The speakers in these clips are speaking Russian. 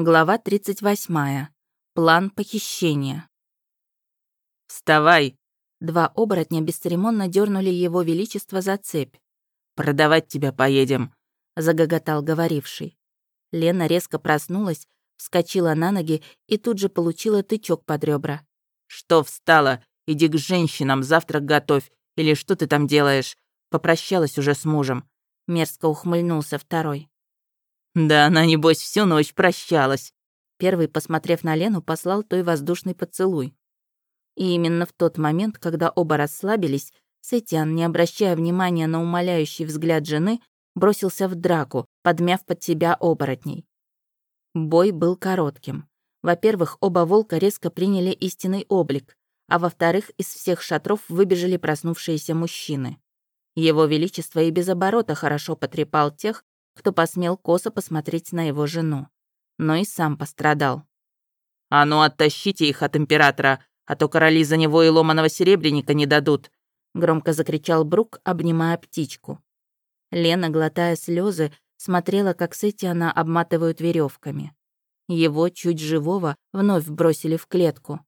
Глава 38. План похищения. «Вставай!» Два оборотня бесцеремонно дернули его величество за цепь. «Продавать тебя поедем», — загоготал говоривший. Лена резко проснулась, вскочила на ноги и тут же получила тычок под ребра. «Что встала? Иди к женщинам, завтрак готовь. Или что ты там делаешь?» Попрощалась уже с мужем. Мерзко ухмыльнулся второй. Да она, небось, всю ночь прощалась. Первый, посмотрев на Лену, послал той воздушный поцелуй. И именно в тот момент, когда оба расслабились, Сетиан, не обращая внимания на умоляющий взгляд жены, бросился в драку, подмяв под себя оборотней. Бой был коротким. Во-первых, оба волка резко приняли истинный облик, а во-вторых, из всех шатров выбежали проснувшиеся мужчины. Его Величество и без оборота хорошо потрепал тех, кто посмел косо посмотреть на его жену. Но и сам пострадал. «А ну, оттащите их от императора, а то короли за него и ломаного серебряника не дадут», громко закричал Брук, обнимая птичку. Лена, глотая слезы, смотрела, как Сетиана обматывают веревками. Его, чуть живого, вновь бросили в клетку.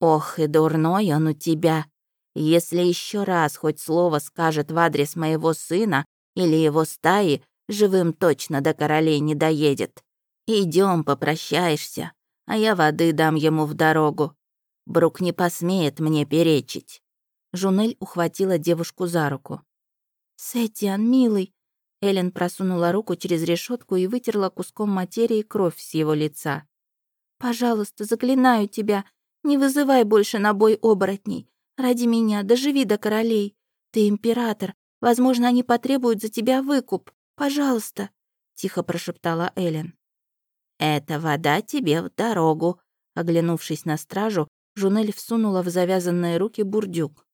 «Ох, и дурной он у тебя. Если еще раз хоть слово скажет в адрес моего сына или его стаи, Живым точно до королей не доедет. Идем, попрощаешься, а я воды дам ему в дорогу. Брук не посмеет мне перечить». Жунель ухватила девушку за руку. «Сетиан, милый!» Эллен просунула руку через решетку и вытерла куском материи кровь с его лица. «Пожалуйста, заклинаю тебя, не вызывай больше на бой оборотней. Ради меня доживи до королей. Ты император, возможно, они потребуют за тебя выкуп». Пожалуйста», — тихо прошептала Элен. «Это вода тебе в дорогу», — оглянувшись на стражу, Жунель всунула в завязанные руки бурдюк.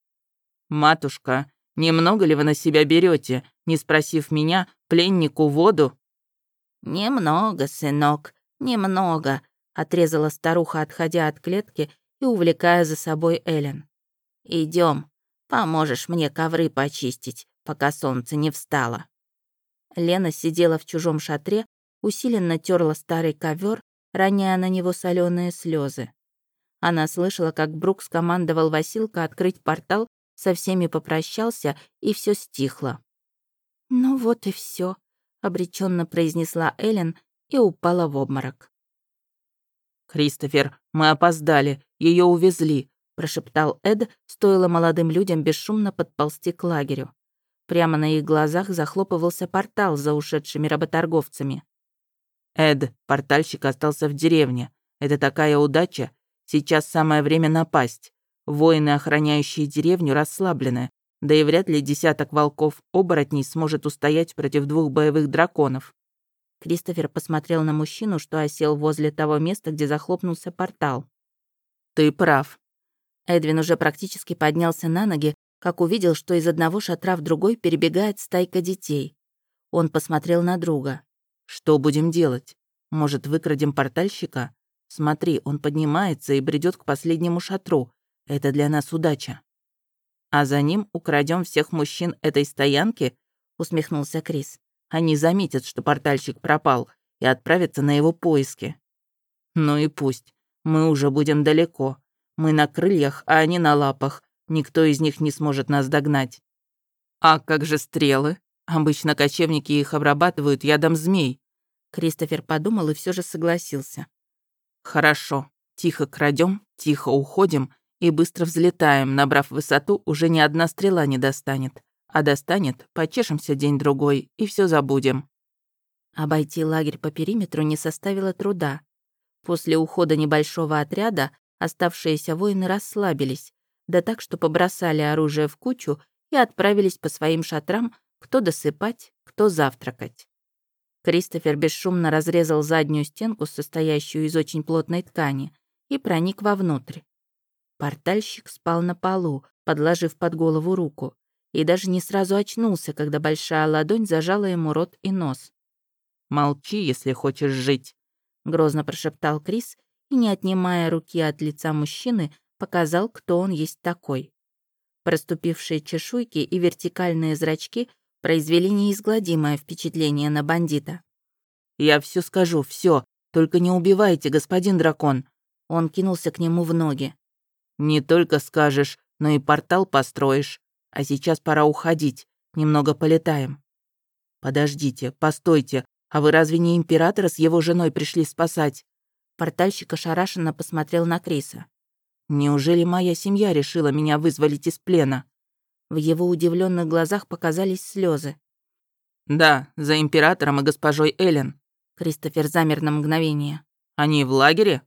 «Матушка, немного ли вы на себя берете, не спросив меня, пленнику, воду?» «Немного, сынок, немного», — отрезала старуха, отходя от клетки и увлекая за собой Элен. Идем, поможешь мне ковры почистить, пока солнце не встало». Лена сидела в чужом шатре, усиленно терла старый ковер, роняя на него соленые слезы. Она слышала, как Брук скомандовал Василка открыть портал, со всеми попрощался, и все стихло. «Ну вот и все, обреченно произнесла Элен и упала в обморок. «Кристофер, мы опоздали, ее увезли», прошептал Эд, стоило молодым людям бесшумно подползти к лагерю. Прямо на их глазах захлопывался портал за ушедшими работорговцами. «Эд, портальщик остался в деревне. Это такая удача. Сейчас самое время напасть. Воины, охраняющие деревню, расслаблены. Да и вряд ли десяток волков-оборотней сможет устоять против двух боевых драконов». Кристофер посмотрел на мужчину, что осел возле того места, где захлопнулся портал. «Ты прав». Эдвин уже практически поднялся на ноги, как увидел, что из одного шатра в другой перебегает стайка детей. Он посмотрел на друга. «Что будем делать? Может, выкрадем портальщика? Смотри, он поднимается и бредет к последнему шатру. Это для нас удача». «А за ним украдем всех мужчин этой стоянки?» — усмехнулся Крис. «Они заметят, что портальщик пропал, и отправятся на его поиски». «Ну и пусть. Мы уже будем далеко. Мы на крыльях, а они на лапах. Никто из них не сможет нас догнать. А как же стрелы? Обычно кочевники их обрабатывают ядом змей. Кристофер подумал и все же согласился. Хорошо. Тихо крадем, тихо уходим и быстро взлетаем, набрав высоту, уже ни одна стрела не достанет. А достанет, почешемся день-другой и все забудем. Обойти лагерь по периметру не составило труда. После ухода небольшого отряда оставшиеся воины расслабились, да так, что побросали оружие в кучу и отправились по своим шатрам, кто досыпать, кто завтракать. Кристофер бесшумно разрезал заднюю стенку, состоящую из очень плотной ткани, и проник вовнутрь. Портальщик спал на полу, подложив под голову руку, и даже не сразу очнулся, когда большая ладонь зажала ему рот и нос. «Молчи, если хочешь жить», — грозно прошептал Крис, и, не отнимая руки от лица мужчины, показал, кто он есть такой. Проступившие чешуйки и вертикальные зрачки произвели неизгладимое впечатление на бандита. «Я все скажу, все. Только не убивайте, господин дракон!» Он кинулся к нему в ноги. «Не только скажешь, но и портал построишь. А сейчас пора уходить. Немного полетаем». «Подождите, постойте. А вы разве не императора с его женой пришли спасать?» Портальщик ошарашенно посмотрел на Криса. «Неужели моя семья решила меня вызволить из плена?» В его удивленных глазах показались слезы. «Да, за императором и госпожой Эллен». Кристофер замер на мгновение. «Они в лагере?»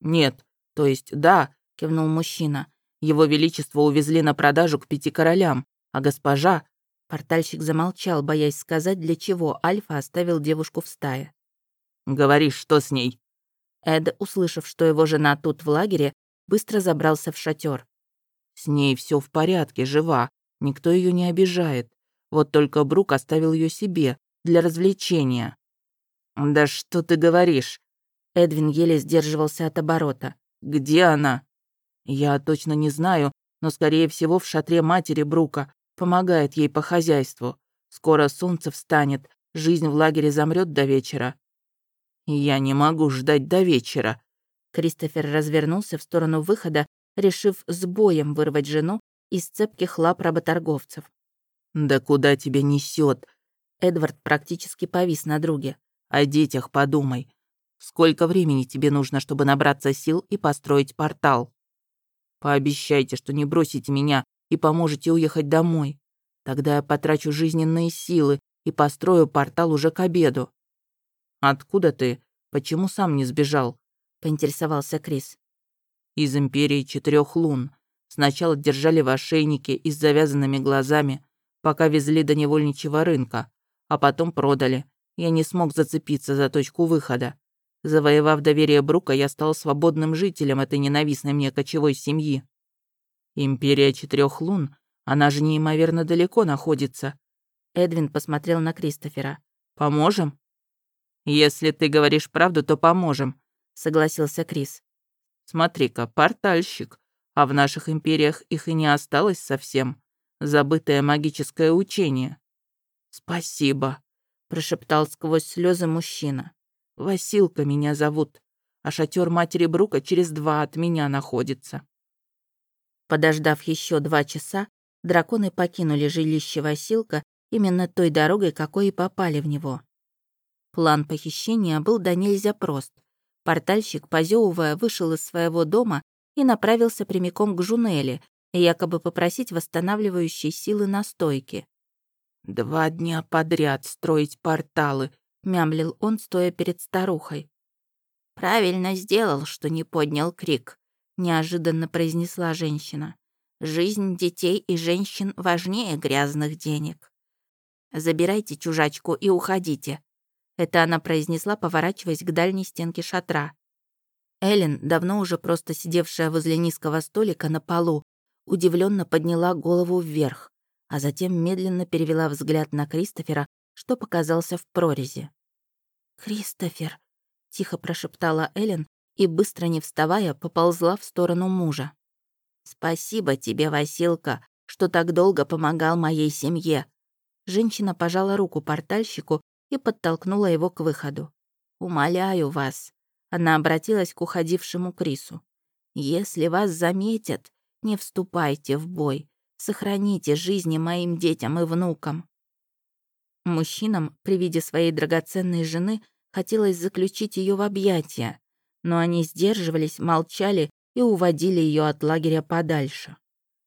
«Нет, то есть да», — кивнул мужчина. «Его Величество увезли на продажу к пяти королям, а госпожа...» Портальщик замолчал, боясь сказать, для чего Альфа оставил девушку в стае. «Говоришь, что с ней?» Эд, услышав, что его жена тут в лагере, быстро забрался в шатер. С ней все в порядке, жива, никто ее не обижает. Вот только Брук оставил ее себе, для развлечения. «Да что ты говоришь?» Эдвин еле сдерживался от оборота. «Где она?» «Я точно не знаю, но, скорее всего, в шатре матери Брука. Помогает ей по хозяйству. Скоро солнце встанет, жизнь в лагере замрет до вечера». «Я не могу ждать до вечера». Кристофер развернулся в сторону выхода, решив с боем вырвать жену из цепких лап работорговцев. «Да куда тебя несет? Эдвард практически повис на друге. «О детях подумай. Сколько времени тебе нужно, чтобы набраться сил и построить портал? Пообещайте, что не бросите меня и поможете уехать домой. Тогда я потрачу жизненные силы и построю портал уже к обеду». «Откуда ты? Почему сам не сбежал?» — поинтересовался Крис из Империи Четырех Лун. Сначала держали в ошейнике и с завязанными глазами, пока везли до невольничьего рынка, а потом продали. Я не смог зацепиться за точку выхода. Завоевав доверие Брука, я стал свободным жителем этой ненавистной мне кочевой семьи. Империя Четырех Лун, она же неимоверно далеко находится. Эдвин посмотрел на Кристофера. «Поможем?» «Если ты говоришь правду, то поможем», — согласился Крис. Смотри-ка, портальщик. А в наших империях их и не осталось совсем. Забытое магическое учение. Спасибо, прошептал сквозь слезы мужчина. Василка меня зовут, а шатер матери Брука через два от меня находится. Подождав еще два часа, драконы покинули жилище Василка именно той дорогой, какой и попали в него. План похищения был до нельзя прост. Портальщик, позевывая, вышел из своего дома и направился прямиком к Жунеле, якобы попросить восстанавливающей силы настойки. «Два дня подряд строить порталы», — мямлил он, стоя перед старухой. «Правильно сделал, что не поднял крик», — неожиданно произнесла женщина. «Жизнь детей и женщин важнее грязных денег. Забирайте чужачку и уходите. Это она произнесла, поворачиваясь к дальней стенке шатра. Эллен, давно уже просто сидевшая возле низкого столика на полу, удивленно подняла голову вверх, а затем медленно перевела взгляд на Кристофера, что показался в прорези. «Кристофер», — тихо прошептала Эллен и, быстро не вставая, поползла в сторону мужа. «Спасибо тебе, Василка, что так долго помогал моей семье». Женщина пожала руку портальщику и подтолкнула его к выходу. «Умоляю вас», — она обратилась к уходившему Крису. «Если вас заметят, не вступайте в бой. Сохраните жизни моим детям и внукам». Мужчинам при виде своей драгоценной жены хотелось заключить ее в объятия, но они сдерживались, молчали и уводили ее от лагеря подальше.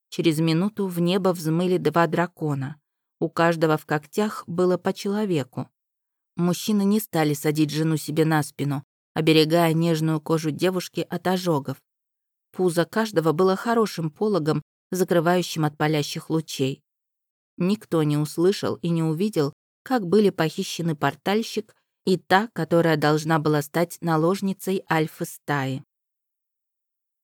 Через минуту в небо взмыли два дракона. У каждого в когтях было по человеку. Мужчины не стали садить жену себе на спину, оберегая нежную кожу девушки от ожогов. Пузо каждого было хорошим пологом, закрывающим от палящих лучей. Никто не услышал и не увидел, как были похищены портальщик и та, которая должна была стать наложницей альфы стаи.